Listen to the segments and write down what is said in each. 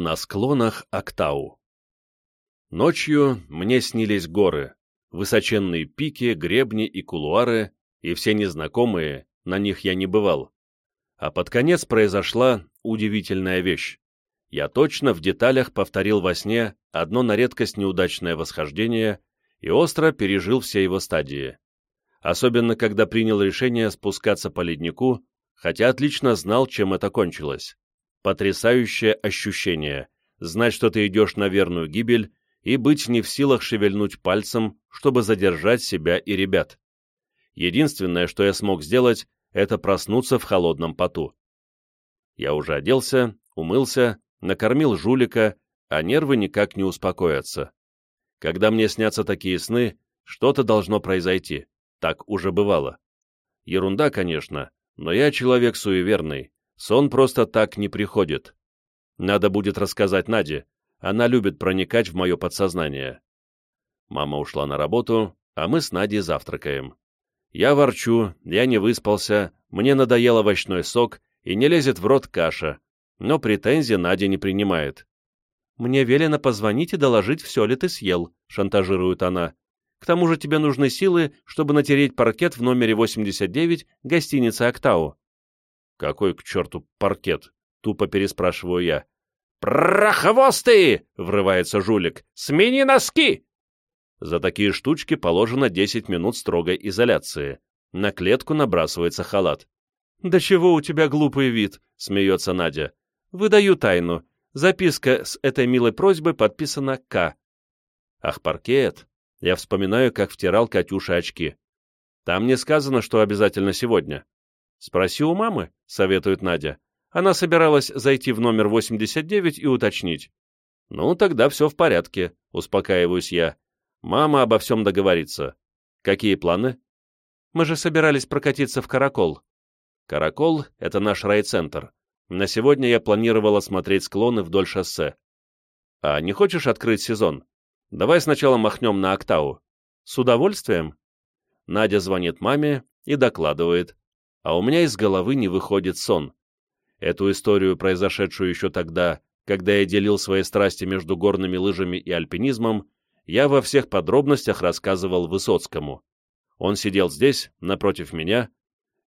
На склонах Актау Ночью мне снились горы, высоченные пики, гребни и кулуары, и все незнакомые, на них я не бывал. А под конец произошла удивительная вещь. Я точно в деталях повторил во сне одно на редкость неудачное восхождение и остро пережил все его стадии. Особенно, когда принял решение спускаться по леднику, хотя отлично знал, чем это кончилось. Потрясающее ощущение — знать, что ты идешь на верную гибель, и быть не в силах шевельнуть пальцем, чтобы задержать себя и ребят. Единственное, что я смог сделать, это проснуться в холодном поту. Я уже оделся, умылся, накормил жулика, а нервы никак не успокоятся. Когда мне снятся такие сны, что-то должно произойти. Так уже бывало. Ерунда, конечно, но я человек суеверный, Сон просто так не приходит. Надо будет рассказать Наде, она любит проникать в мое подсознание. Мама ушла на работу, а мы с Надей завтракаем. Я ворчу, я не выспался, мне надоел овощной сок и не лезет в рот каша, но претензии Надя не принимает. «Мне велено позвонить и доложить, все ли ты съел», — шантажирует она. «К тому же тебе нужны силы, чтобы натереть паркет в номере 89 гостиницы «Октау». «Какой к черту паркет?» — тупо переспрашиваю я. «Прохвостые!» — врывается жулик. «Смени носки!» За такие штучки положено 10 минут строгой изоляции. На клетку набрасывается халат. «Да чего у тебя глупый вид?» — смеется Надя. «Выдаю тайну. Записка с этой милой просьбой подписана К». «Ах, паркет!» Я вспоминаю, как втирал Катюша очки. «Там не сказано, что обязательно сегодня». «Спроси у мамы», — советует Надя. Она собиралась зайти в номер 89 и уточнить. «Ну, тогда все в порядке», — успокаиваюсь я. «Мама обо всем договорится. Какие планы?» «Мы же собирались прокатиться в Каракол». «Каракол — это наш райцентр. На сегодня я планировала смотреть склоны вдоль шоссе. А не хочешь открыть сезон? Давай сначала махнем на Октау». «С удовольствием?» Надя звонит маме и докладывает, а у меня из головы не выходит сон. Эту историю, произошедшую еще тогда, когда я делил свои страсти между горными лыжами и альпинизмом, я во всех подробностях рассказывал Высоцкому. Он сидел здесь, напротив меня,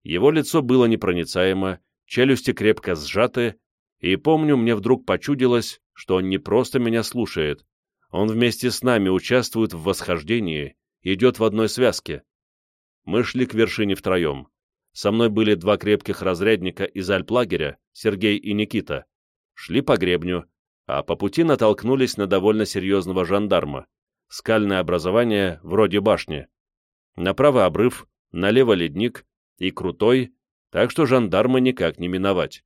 его лицо было непроницаемо, челюсти крепко сжаты, и, помню, мне вдруг почудилось, что он не просто меня слушает, он вместе с нами участвует в восхождении, идет в одной связке. Мы шли к вершине втроем. Со мной были два крепких разрядника из альплагеря, Сергей и Никита. Шли по гребню, а по пути натолкнулись на довольно серьезного жандарма. Скальное образование вроде башни. Направо обрыв, налево ледник и крутой, так что жандарма никак не миновать.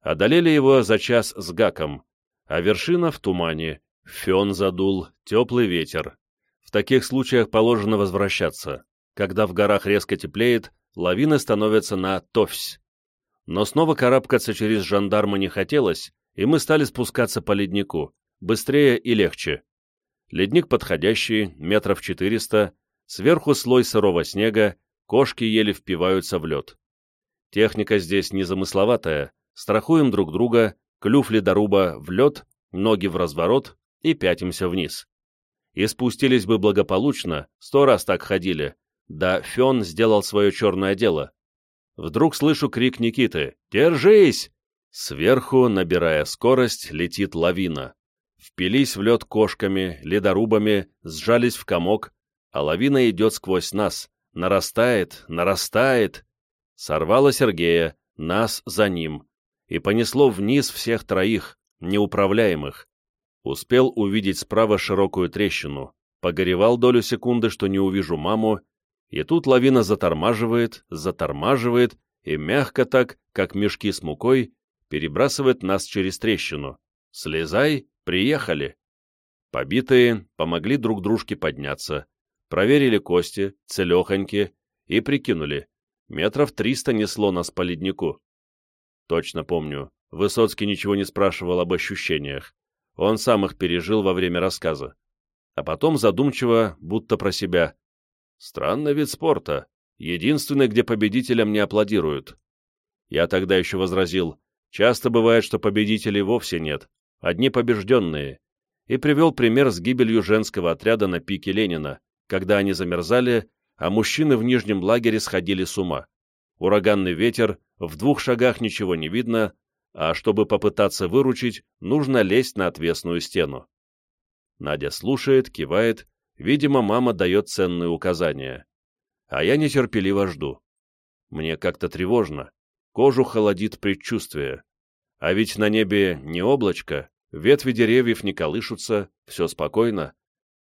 Одолели его за час с гаком, а вершина в тумане, фен задул, теплый ветер. В таких случаях положено возвращаться. Когда в горах резко теплеет, лавины становятся на товсь. Но снова карабкаться через жандарма не хотелось, и мы стали спускаться по леднику, быстрее и легче. Ледник подходящий, метров четыреста, сверху слой сырого снега, кошки еле впиваются в лед. Техника здесь незамысловатая, страхуем друг друга, клюв ледоруба в лед, ноги в разворот и пятимся вниз. И спустились бы благополучно, сто раз так ходили, да Фен сделал свое черное дело. Вдруг слышу крик Никиты «Держись!» Сверху, набирая скорость, летит лавина. Впились в лед кошками, ледорубами, сжались в комок, а лавина идет сквозь нас, нарастает, нарастает. Сорвало Сергея, нас за ним, и понесло вниз всех троих, неуправляемых. Успел увидеть справа широкую трещину, погоревал долю секунды, что не увижу маму, и тут лавина затормаживает, затормаживает и мягко так, как мешки с мукой, перебрасывает нас через трещину. Слезай, приехали. Побитые помогли друг дружке подняться, проверили кости, целехоньки, и прикинули, метров триста несло нас по леднику. Точно помню, Высоцкий ничего не спрашивал об ощущениях. Он сам их пережил во время рассказа. А потом задумчиво, будто про себя, Странный вид спорта. Единственный, где победителям не аплодируют. Я тогда еще возразил, часто бывает, что победителей вовсе нет, одни побежденные, и привел пример с гибелью женского отряда на пике Ленина, когда они замерзали, а мужчины в нижнем лагере сходили с ума. Ураганный ветер, в двух шагах ничего не видно, а чтобы попытаться выручить, нужно лезть на отвесную стену. Надя слушает, кивает, видимо, мама дает ценные указания. А я нетерпеливо жду. Мне как-то тревожно, кожу холодит предчувствие. А ведь на небе не облачко, ветви деревьев не колышутся, все спокойно.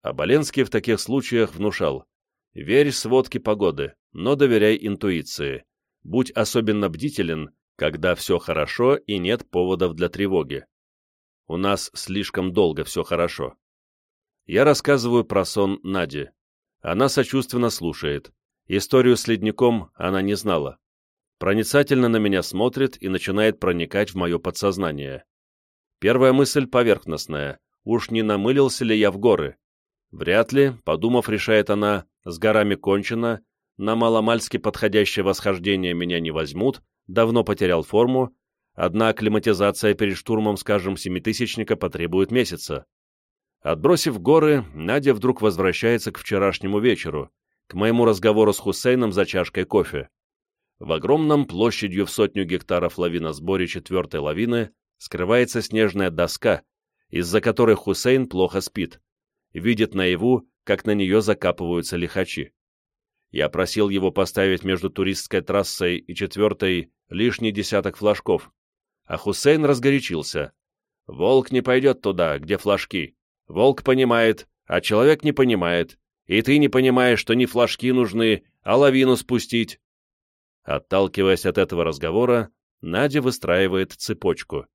А Боленский в таких случаях внушал. Верь сводке погоды, но доверяй интуиции. Будь особенно бдителен, когда все хорошо и нет поводов для тревоги. У нас слишком долго все хорошо. Я рассказываю про сон Нади. Она сочувственно слушает. Историю с ледником она не знала. Проницательно на меня смотрит и начинает проникать в мое подсознание. Первая мысль поверхностная. Уж не намылился ли я в горы? Вряд ли, подумав, решает она, с горами кончено, на маломальски подходящее восхождение меня не возьмут, давно потерял форму, одна акклиматизация перед штурмом, скажем, семитысячника потребует месяца. Отбросив горы, Надя вдруг возвращается к вчерашнему вечеру, к моему разговору с Хусейном за чашкой кофе. В огромном площадью в сотню гектаров лавиносборе четвертой лавины скрывается снежная доска, из-за которой Хусейн плохо спит, видит наяву, как на нее закапываются лихачи. Я просил его поставить между туристской трассой и четвертой лишний десяток флажков, а Хусейн разгорячился. «Волк не пойдет туда, где флажки. Волк понимает, а человек не понимает, и ты не понимаешь, что не флажки нужны, а лавину спустить». Отталкиваясь от этого разговора, Надя выстраивает цепочку.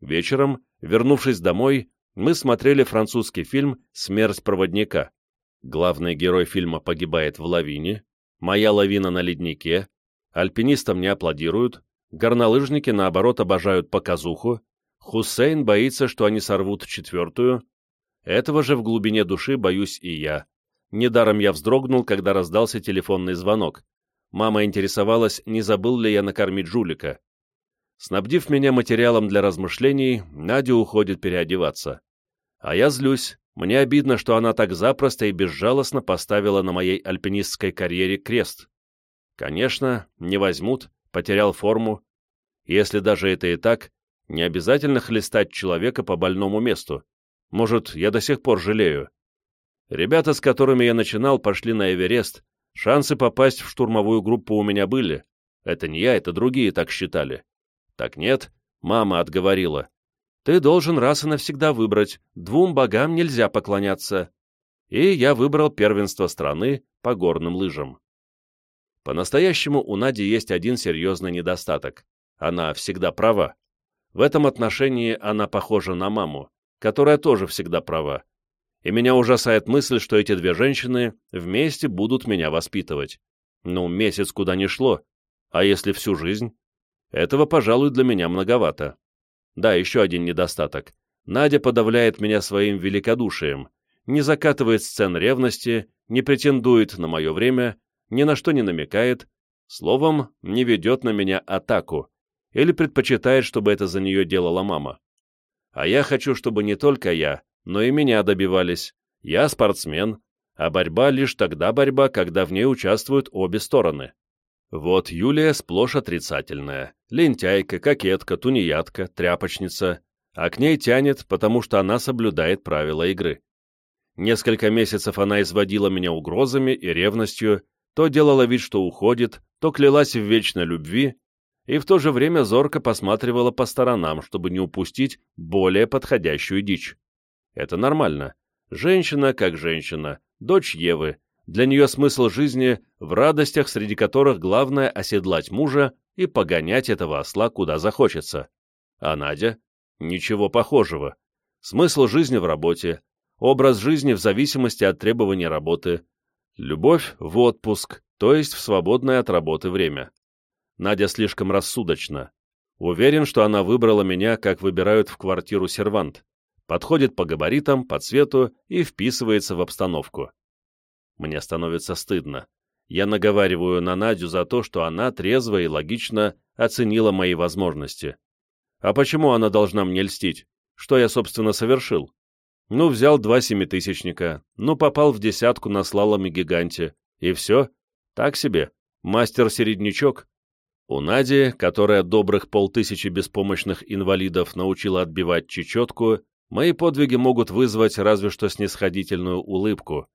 Вечером, вернувшись домой, мы смотрели французский фильм «Смерть проводника». Главный герой фильма погибает в лавине, моя лавина на леднике, альпинистам не аплодируют, горнолыжники, наоборот, обожают показуху, Хусейн боится, что они сорвут четвертую, этого же в глубине души боюсь и я. Недаром я вздрогнул, когда раздался телефонный звонок. Мама интересовалась, не забыл ли я накормить жулика. Снабдив меня материалом для размышлений, Надя уходит переодеваться. А я злюсь. Мне обидно, что она так запросто и безжалостно поставила на моей альпинистской карьере крест. Конечно, не возьмут, потерял форму. Если даже это и так, не обязательно хлестать человека по больному месту. Может, я до сих пор жалею. Ребята, с которыми я начинал, пошли на Эверест. Шансы попасть в штурмовую группу у меня были. Это не я, это другие так считали. Так нет, мама отговорила. Ты должен раз и навсегда выбрать, двум богам нельзя поклоняться. И я выбрал первенство страны по горным лыжам. По-настоящему у Нади есть один серьезный недостаток. Она всегда права. В этом отношении она похожа на маму, которая тоже всегда права. И меня ужасает мысль, что эти две женщины вместе будут меня воспитывать. Ну, месяц куда ни шло. А если всю жизнь? Этого, пожалуй, для меня многовато. Да, еще один недостаток. Надя подавляет меня своим великодушием, не закатывает сцен ревности, не претендует на мое время, ни на что не намекает, словом, не ведет на меня атаку, или предпочитает, чтобы это за нее делала мама. А я хочу, чтобы не только я, но и меня добивались. Я спортсмен, а борьба лишь тогда борьба, когда в ней участвуют обе стороны. Вот Юлия сплошь отрицательная. Лентяйка, кокетка, тунеядка, тряпочница. А к ней тянет, потому что она соблюдает правила игры. Несколько месяцев она изводила меня угрозами и ревностью, то делала вид, что уходит, то клялась в вечной любви, и в то же время зорко посматривала по сторонам, чтобы не упустить более подходящую дичь. Это нормально. Женщина как женщина, дочь Евы, для нее смысл жизни в радостях, среди которых главное оседлать мужа и погонять этого осла куда захочется. А Надя? Ничего похожего. Смысл жизни в работе, образ жизни в зависимости от требований работы, любовь в отпуск, то есть в свободное от работы время. Надя слишком рассудочна. Уверен, что она выбрала меня, как выбирают в квартиру сервант. Подходит по габаритам, по цвету и вписывается в обстановку. Мне становится стыдно. Я наговариваю на Надю за то, что она трезво и логично оценила мои возможности. А почему она должна мне льстить? Что я, собственно, совершил? Ну, взял два семитысячника, ну, попал в десятку на слаломе-гиганте, и все. Так себе. Мастер-середнячок. У Нади, которая добрых полтысячи беспомощных инвалидов научила отбивать чечетку, мои подвиги могут вызвать разве что снисходительную улыбку.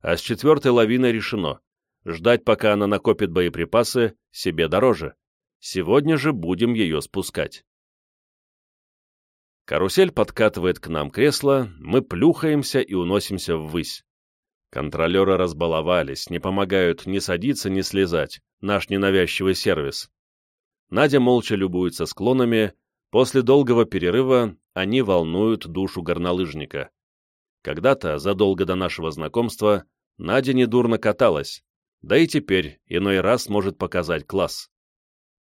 А с четвертой лавиной решено. Ждать, пока она накопит боеприпасы, себе дороже. Сегодня же будем ее спускать. Карусель подкатывает к нам кресло, мы плюхаемся и уносимся ввысь. Контролеры разбаловались, не помогают ни садиться, ни слезать, наш ненавязчивый сервис. Надя молча любуется склонами, после долгого перерыва они волнуют душу горнолыжника. Когда-то, задолго до нашего знакомства, Надя недурно каталась, да и теперь иной раз может показать класс.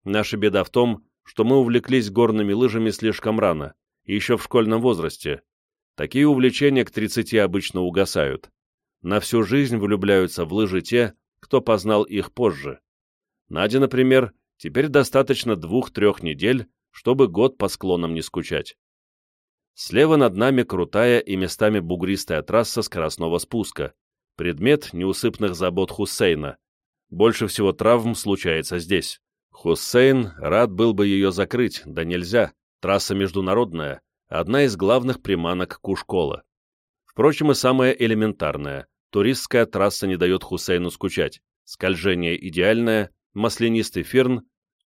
Наша беда в том, что мы увлеклись горными лыжами слишком рано, еще в школьном возрасте. Такие увлечения к 30 обычно угасают. На всю жизнь влюбляются в лыжи те, кто познал их позже. Надя, например, теперь достаточно двух-трех недель, чтобы год по склонам не скучать. Слева над нами крутая и местами бугристая трасса скоростного спуска, предмет неусыпных забот Хусейна. Больше всего травм случается здесь. Хусейн рад был бы ее закрыть, да нельзя, трасса международная, одна из главных приманок Кушкола. Впрочем, и самое элементарное. Туристская трасса не дает Хусейну скучать. Скольжение идеальное, маслянистый ферн,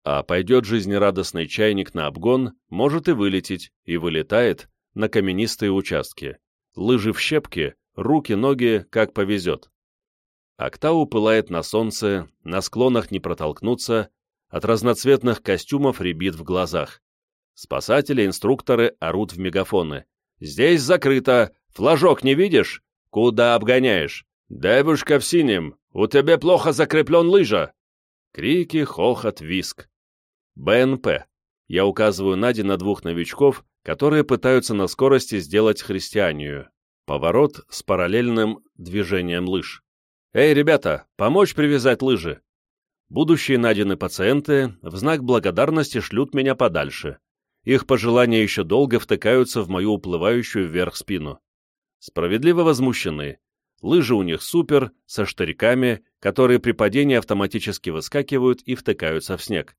а пойдет жизнерадостный чайник на обгон, может и вылететь, и вылетает на каменистые участки. Лыжи в щепке, руки, ноги, как повезет. Октау пылает на солнце, на склонах не протолкнуться, от разноцветных костюмов рябит в глазах. Спасатели, инструкторы орут в мегафоны. «Здесь закрыто! Флажок не видишь? Куда обгоняешь? Девушка в синем! У тебя плохо закреплен лыжа!» Крики, хохот, виск. БНП. Я указываю Наде на двух новичков, которые пытаются на скорости сделать христианию. Поворот с параллельным движением лыж. «Эй, ребята, помочь привязать лыжи!» Будущие Надины пациенты в знак благодарности шлют меня подальше их пожелания еще долго втыкаются в мою уплывающую вверх спину. Справедливо возмущены. Лыжи у них супер, со штырьками, которые при падении автоматически выскакивают и втыкаются в снег.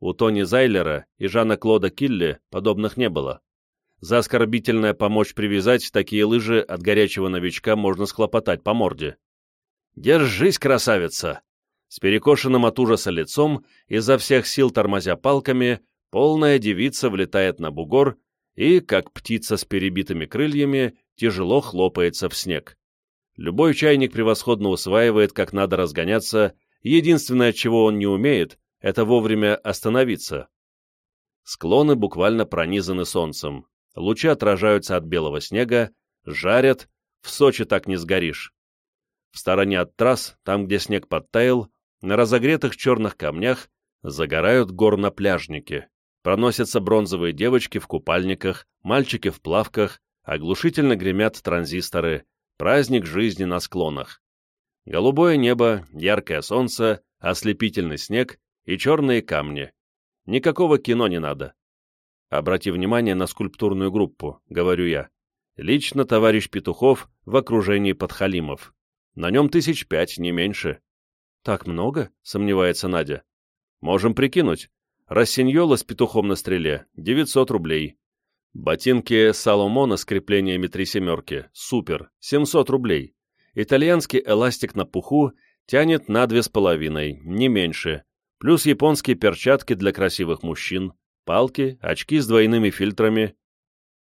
У Тони Зайлера и Жана-Клода Килли подобных не было. За оскорбительное помочь привязать такие лыжи от горячего новичка можно схлопотать по морде. «Держись, красавица!» С перекошенным от ужаса лицом, изо всех сил тормозя палками, полная девица влетает на бугор и, как птица с перебитыми крыльями, тяжело хлопается в снег. Любой чайник превосходно усваивает, как надо разгоняться, единственное, чего он не умеет, это вовремя остановиться. Склоны буквально пронизаны солнцем, лучи отражаются от белого снега, жарят, в Сочи так не сгоришь. В стороне от трасс, там, где снег подтаял, на разогретых черных камнях загорают горнопляжники. Проносятся бронзовые девочки в купальниках, мальчики в плавках, оглушительно гремят транзисторы, праздник жизни на склонах. Голубое небо, яркое солнце, ослепительный снег и черные камни. Никакого кино не надо. Обрати внимание на скульптурную группу, говорю я. Лично товарищ Петухов в окружении подхалимов. На нем тысяч пять, не меньше. Так много? Сомневается Надя. Можем прикинуть. Рассиньола с петухом на стреле — 900 рублей. Ботинки Саломона с креплениями три семерки — супер, 700 рублей. Итальянский эластик на пуху тянет на две с половиной, не меньше. Плюс японские перчатки для красивых мужчин, палки, очки с двойными фильтрами.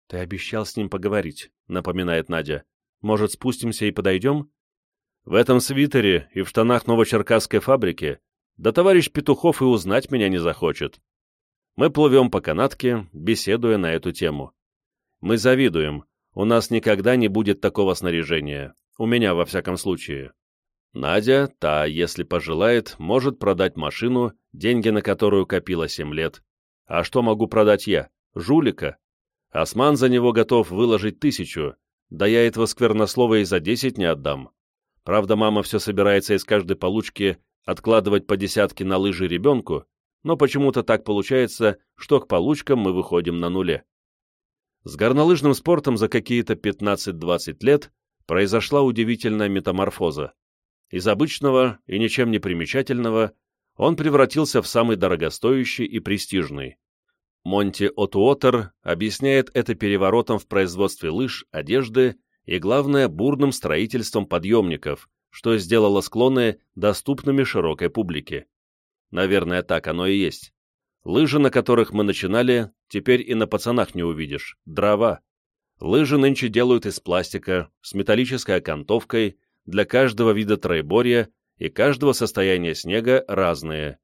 «Ты обещал с ним поговорить», — напоминает Надя. «Может, спустимся и подойдем?» В этом свитере и в штанах новочеркасской фабрики да товарищ Петухов и узнать меня не захочет. Мы плывем по канатке, беседуя на эту тему. Мы завидуем. У нас никогда не будет такого снаряжения. У меня, во всяком случае. Надя, та, если пожелает, может продать машину, деньги на которую копила семь лет. А что могу продать я? Жулика. Осман за него готов выложить тысячу, да я этого сквернослова и за десять не отдам. Правда, мама все собирается из каждой получки откладывать по десятке на лыжи ребенку, но почему-то так получается, что к получкам мы выходим на нуле. С горнолыжным спортом за какие-то 15-20 лет произошла удивительная метаморфоза. Из обычного и ничем не примечательного он превратился в самый дорогостоящий и престижный. Монти Отуотер объясняет это переворотом в производстве лыж, одежды и, главное, бурным строительством подъемников, что сделало склоны доступными широкой публике. Наверное, так оно и есть. Лыжи, на которых мы начинали, теперь и на пацанах не увидишь. Дрова. Лыжи нынче делают из пластика, с металлической окантовкой, для каждого вида троеборья и каждого состояния снега разные.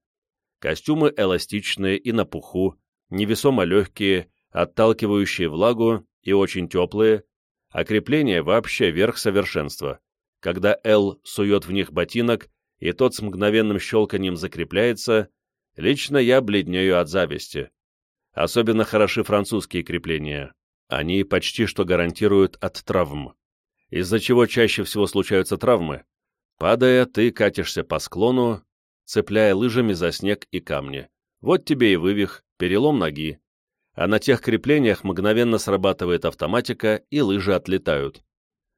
Костюмы эластичные и на пуху, невесомо легкие, отталкивающие влагу и очень теплые, а крепление вообще верх совершенства. Когда Эл сует в них ботинок, и тот с мгновенным щелканием закрепляется, лично я бледнею от зависти. Особенно хороши французские крепления. Они почти что гарантируют от травм. Из-за чего чаще всего случаются травмы? Падая, ты катишься по склону, цепляя лыжами за снег и камни. Вот тебе и вывих, перелом ноги. А на тех креплениях мгновенно срабатывает автоматика, и лыжи отлетают.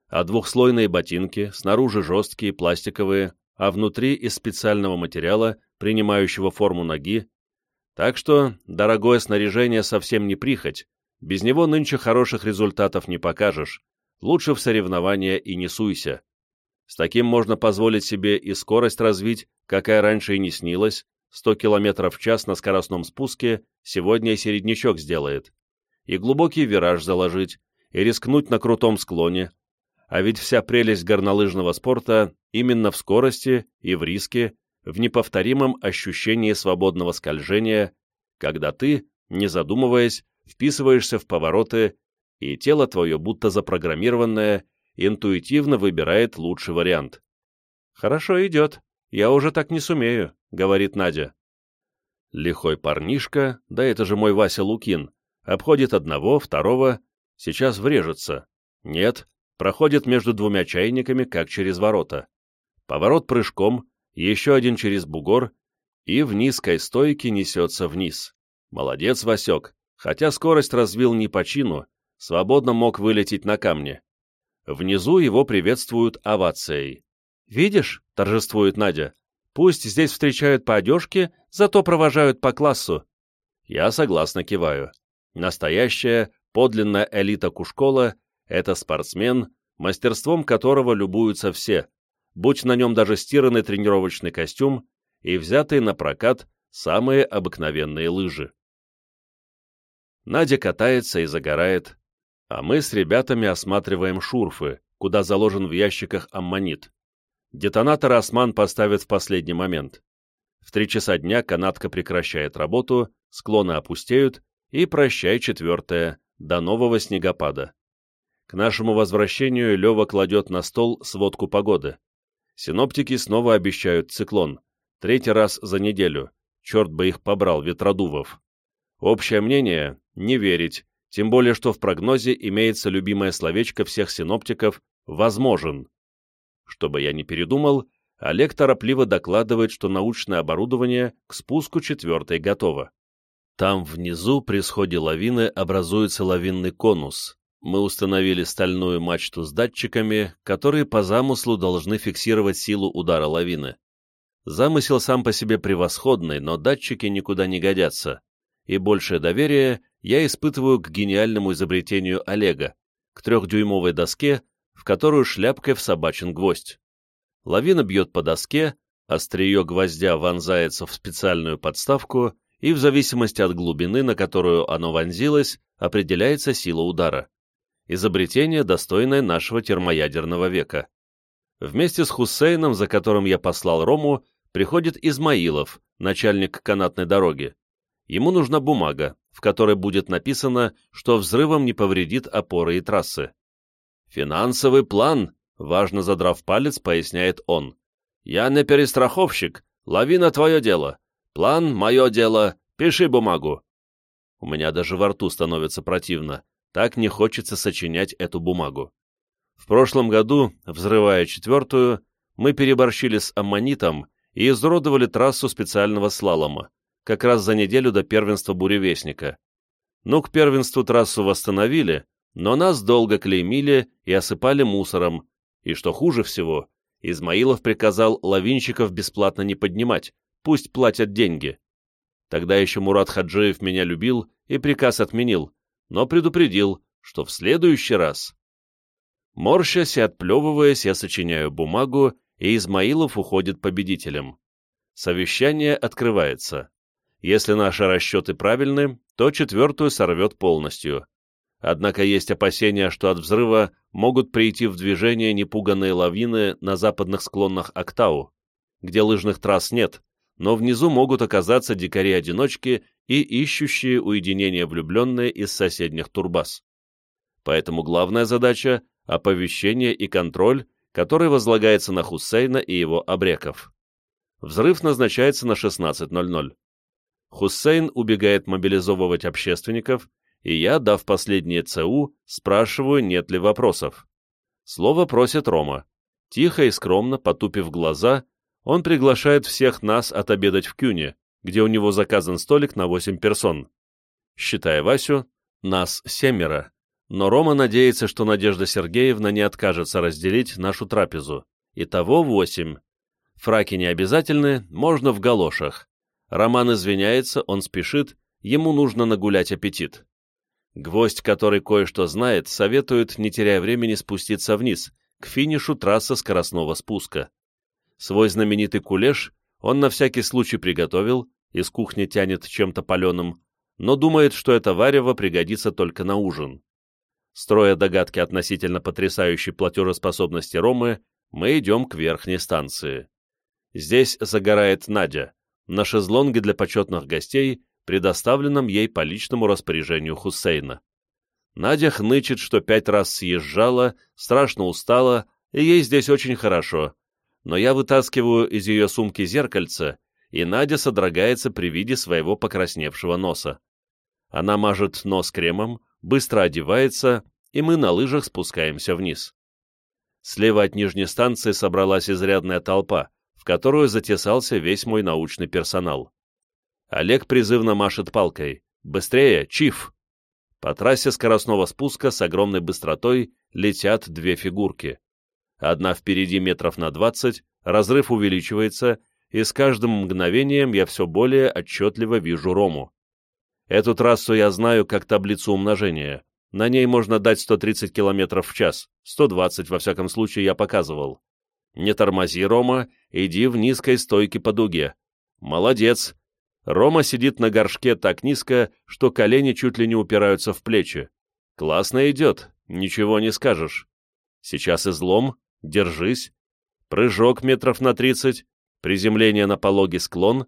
А двухслойные ботинки, снаружи жесткие, пластиковые, а внутри из специального материала, принимающего форму ноги. Так что дорогое снаряжение совсем не прихоть, без него нынче хороших результатов не покажешь, лучше в соревнования и не суйся. С таким можно позволить себе и скорость развить, какая раньше и не снилась, 100 км в час на скоростном спуске сегодня и середнячок сделает, и глубокий вираж заложить, и рискнуть на крутом склоне, а ведь вся прелесть горнолыжного спорта именно в скорости и в риске, в неповторимом ощущении свободного скольжения, когда ты, не задумываясь, вписываешься в повороты, и тело твое, будто запрограммированное, интуитивно выбирает лучший вариант. «Хорошо идет, я уже так не сумею», — говорит Надя. Лихой парнишка, да это же мой Вася Лукин, обходит одного, второго, сейчас врежется. Нет, проходит между двумя чайниками, как через ворота. Поворот прыжком, еще один через бугор, и в низкой стойке несется вниз. Молодец, Васек, хотя скорость развил не по чину, свободно мог вылететь на камне. Внизу его приветствуют овацией. «Видишь?» — торжествует Надя. Пусть здесь встречают по одежке, зато провожают по классу. Я согласно киваю. Настоящая, подлинная элита Кушкола — это спортсмен, мастерством которого любуются все, будь на нем даже стиранный тренировочный костюм и взятые на прокат самые обыкновенные лыжи. Надя катается и загорает, а мы с ребятами осматриваем шурфы, куда заложен в ящиках аммонит. Детонатор «Осман» поставит в последний момент. В три часа дня канатка прекращает работу, склоны опустеют, и прощай четвертое, до нового снегопада. К нашему возвращению Лева кладет на стол сводку погоды. Синоптики снова обещают циклон. Третий раз за неделю. Черт бы их побрал, ветродувов. Общее мнение — не верить, тем более что в прогнозе имеется любимое словечко всех синоптиков «возможен». Чтобы я не передумал, Олег торопливо докладывает, что научное оборудование к спуску четвертой готово. Там внизу при сходе лавины образуется лавинный конус. Мы установили стальную мачту с датчиками, которые по замыслу должны фиксировать силу удара лавины. Замысел сам по себе превосходный, но датчики никуда не годятся. И большее доверие я испытываю к гениальному изобретению Олега, к трехдюймовой доске, в которую шляпкой всобачен гвоздь. Лавина бьет по доске, острие гвоздя вонзается в специальную подставку, и в зависимости от глубины, на которую оно вонзилось, определяется сила удара. Изобретение, достойное нашего термоядерного века. Вместе с Хусейном, за которым я послал Рому, приходит Измаилов, начальник канатной дороги. Ему нужна бумага, в которой будет написано, что взрывом не повредит опоры и трассы. «Финансовый план», — важно задрав палец, поясняет он. «Я не перестраховщик, лавина твое дело. План — мое дело, пиши бумагу». У меня даже во рту становится противно, так не хочется сочинять эту бумагу. В прошлом году, взрывая четвертую, мы переборщили с аммонитом и изуродовали трассу специального слалома, как раз за неделю до первенства буревестника. Ну, к первенству трассу восстановили, но нас долго клеймили и осыпали мусором, и, что хуже всего, Измаилов приказал лавинщиков бесплатно не поднимать, пусть платят деньги. Тогда еще Мурат Хаджиев меня любил и приказ отменил, но предупредил, что в следующий раз... Морщась и отплевываясь, я сочиняю бумагу, и Измаилов уходит победителем. Совещание открывается. Если наши расчеты правильны, то четвертую сорвет полностью. Однако есть опасения, что от взрыва могут прийти в движение непуганные лавины на западных склонах Актау, где лыжных трасс нет, но внизу могут оказаться дикари-одиночки и ищущие уединение влюбленные из соседних турбаз. Поэтому главная задача – оповещение и контроль, который возлагается на Хусейна и его обреков. Взрыв назначается на 16.00. Хусейн убегает мобилизовывать общественников, и я, дав последнее ЦУ, спрашиваю, нет ли вопросов. Слово просит Рома. Тихо и скромно, потупив глаза, он приглашает всех нас отобедать в Кюне, где у него заказан столик на 8 персон. Считая Васю, нас семеро, но Рома надеется, что Надежда Сергеевна не откажется разделить нашу трапезу. Итого восемь. Фраки не обязательны, можно в галошах. Роман извиняется, он спешит, ему нужно нагулять аппетит. Гвоздь, который кое-что знает, советует, не теряя времени, спуститься вниз, к финишу трассы скоростного спуска. Свой знаменитый кулеш он на всякий случай приготовил, из кухни тянет чем-то паленым, но думает, что это варево пригодится только на ужин. Строя догадки относительно потрясающей платежеспособности Ромы, мы идем к верхней станции. Здесь загорает Надя, на шезлонге для почетных гостей, предоставленном ей по личному распоряжению Хусейна. Надя хнычет, что пять раз съезжала, страшно устала, и ей здесь очень хорошо. Но я вытаскиваю из ее сумки зеркальце, и Надя содрогается при виде своего покрасневшего носа. Она мажет нос кремом, быстро одевается, и мы на лыжах спускаемся вниз. Слева от нижней станции собралась изрядная толпа, в которую затесался весь мой научный персонал. Олег призывно машет палкой. «Быстрее, Чиф!» По трассе скоростного спуска с огромной быстротой летят две фигурки. Одна впереди метров на двадцать, разрыв увеличивается, и с каждым мгновением я все более отчетливо вижу Рому. Эту трассу я знаю как таблицу умножения. На ней можно дать 130 км в час, 120 во всяком случае я показывал. Не тормози, Рома, иди в низкой стойке по дуге. Молодец, Рома сидит на горшке так низко, что колени чуть ли не упираются в плечи. Классно идет, ничего не скажешь. Сейчас излом, держись. Прыжок метров на тридцать, приземление на пологий склон.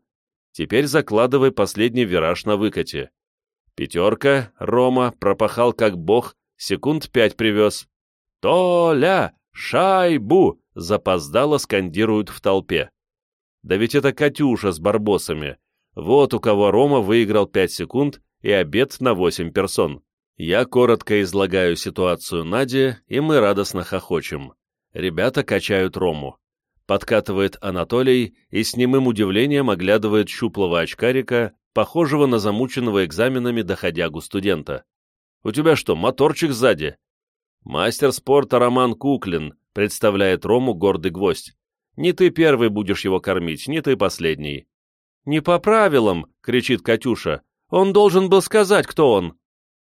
Теперь закладывай последний вираж на выкате. Пятерка, Рома, пропахал как бог, секунд пять привез. «Толя! Шайбу!» — запоздало скандируют в толпе. Да ведь это Катюша с барбосами, вот у кого Рома выиграл 5 секунд и обед на 8 персон. Я коротко излагаю ситуацию Наде, и мы радостно хохочем. Ребята качают Рому. Подкатывает Анатолий и с немым удивлением оглядывает щуплого очкарика, похожего на замученного экзаменами доходягу студента. «У тебя что, моторчик сзади?» «Мастер спорта Роман Куклин», представляет Рому гордый гвоздь. «Не ты первый будешь его кормить, не ты последний». «Не по правилам!» — кричит Катюша. «Он должен был сказать, кто он!»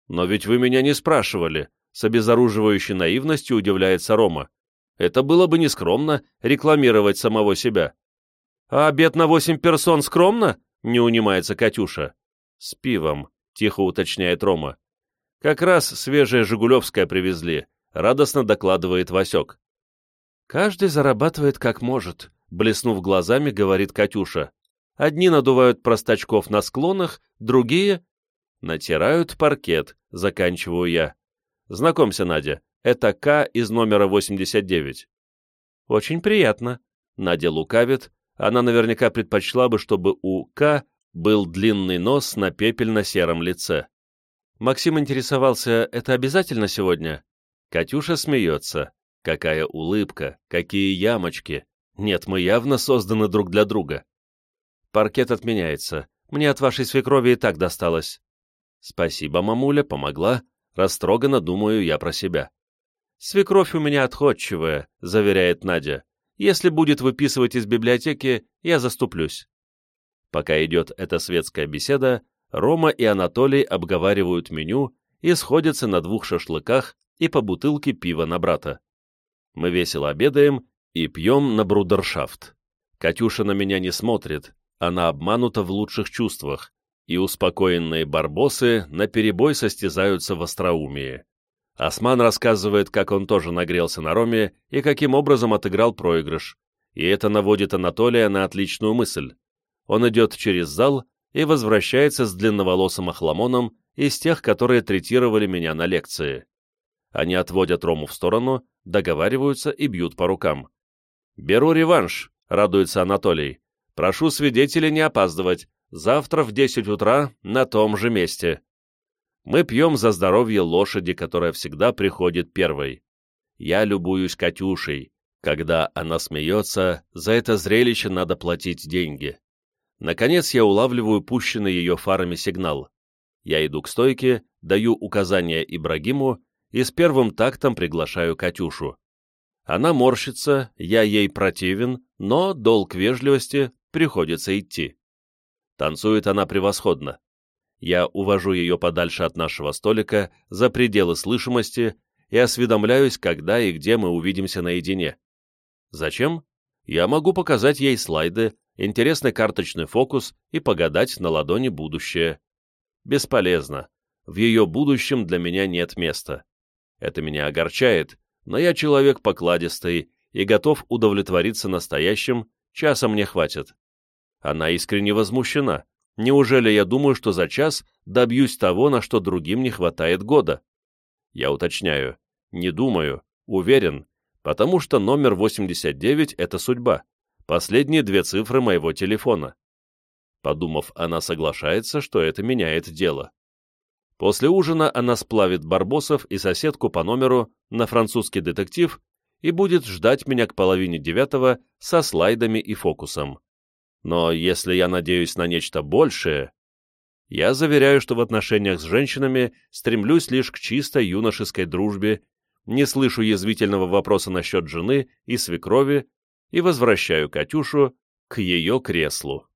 «Но ведь вы меня не спрашивали!» — с обезоруживающей наивностью удивляется Рома. «Это было бы нескромно рекламировать самого себя». «А обед на восемь персон скромно?» — не унимается Катюша. «С пивом», — тихо уточняет Рома. «Как раз свежее «Жигулевское» привезли», — радостно докладывает Васек. «Каждый зарабатывает как может», — блеснув глазами, говорит Катюша. Одни надувают простачков на склонах, другие натирают паркет, заканчиваю я. Знакомься, Надя, это К из номера 89. Очень приятно. Надя лукавит, она наверняка предпочла бы, чтобы у К был длинный нос на пепельно-сером лице. Максим интересовался, это обязательно сегодня? Катюша смеется. Какая улыбка, какие ямочки. Нет, мы явно созданы друг для друга. Паркет отменяется. Мне от вашей свекрови и так досталось. Спасибо, мамуля, помогла. Растроганно думаю я про себя. Свекровь у меня отходчивая, заверяет Надя. Если будет выписывать из библиотеки, я заступлюсь. Пока идет эта светская беседа, Рома и Анатолий обговаривают меню и сходятся на двух шашлыках и по бутылке пива на брата. Мы весело обедаем и пьем на брудершафт. Катюша на меня не смотрит, она обманута в лучших чувствах, и успокоенные барбосы наперебой состязаются в остроумии. Осман рассказывает, как он тоже нагрелся на роме и каким образом отыграл проигрыш, и это наводит Анатолия на отличную мысль. Он идет через зал и возвращается с длинноволосым охламоном из тех, которые третировали меня на лекции. Они отводят Рому в сторону, договариваются и бьют по рукам. «Беру реванш», — радуется Анатолий. «Прошу свидетелей не опаздывать. Завтра в 10 утра на том же месте». Мы пьем за здоровье лошади, которая всегда приходит первой. Я любуюсь Катюшей. Когда она смеется, за это зрелище надо платить деньги. Наконец я улавливаю пущенный ее фарами сигнал. Я иду к стойке, даю указания Ибрагиму и с первым тактом приглашаю Катюшу. Она морщится, я ей противен, но долг вежливости приходится идти. Танцует она превосходно. Я увожу ее подальше от нашего столика, за пределы слышимости, и осведомляюсь, когда и где мы увидимся наедине. Зачем? Я могу показать ей слайды, интересный карточный фокус и погадать на ладони будущее. Бесполезно. В ее будущем для меня нет места. Это меня огорчает, но я человек покладистый и готов удовлетвориться настоящим, часа мне хватит. Она искренне возмущена. Неужели я думаю, что за час добьюсь того, на что другим не хватает года? Я уточняю. Не думаю, уверен, потому что номер 89 — это судьба. Последние две цифры моего телефона. Подумав, она соглашается, что это меняет дело. После ужина она сплавит Барбосов и соседку по номеру на французский детектив и будет ждать меня к половине девятого со слайдами и фокусом. Но если я надеюсь на нечто большее, я заверяю, что в отношениях с женщинами стремлюсь лишь к чистой юношеской дружбе, не слышу язвительного вопроса насчет жены и свекрови и возвращаю Катюшу к ее креслу.